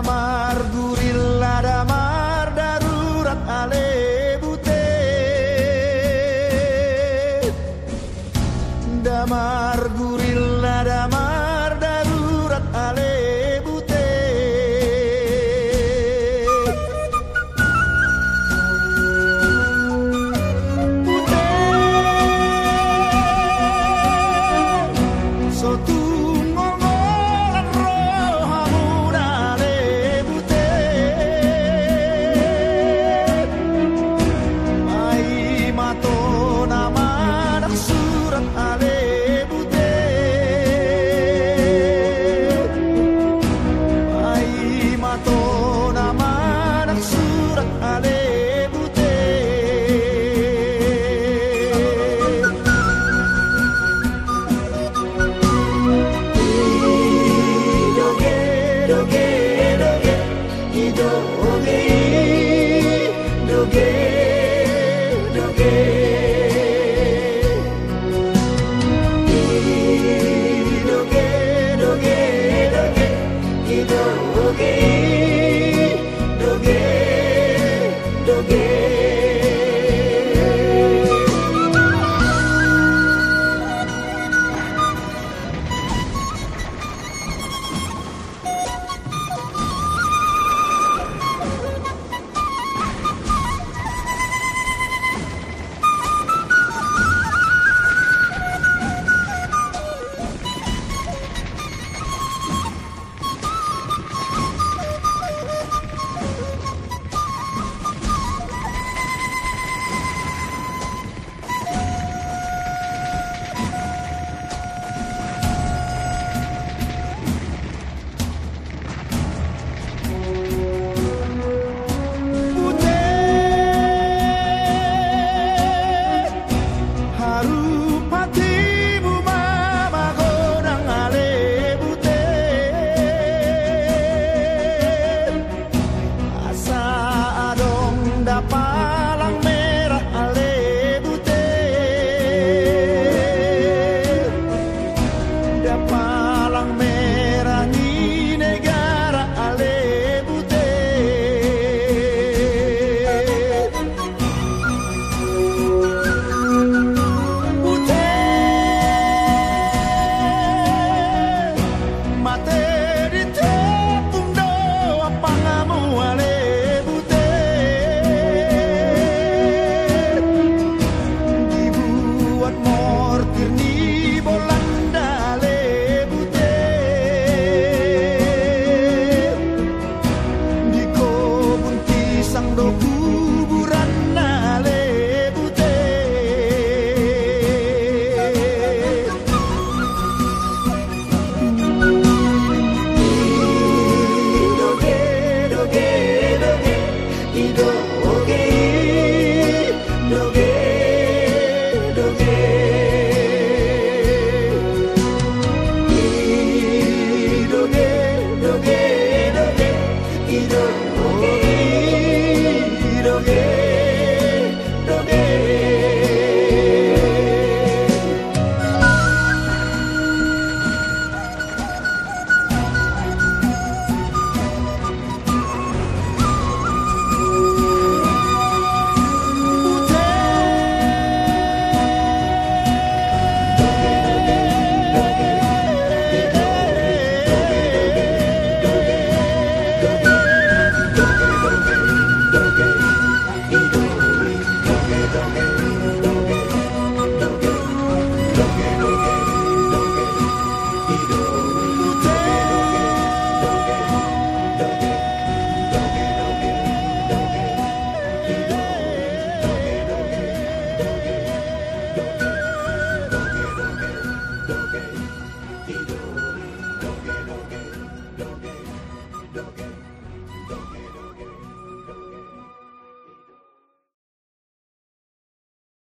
amar doge. cuando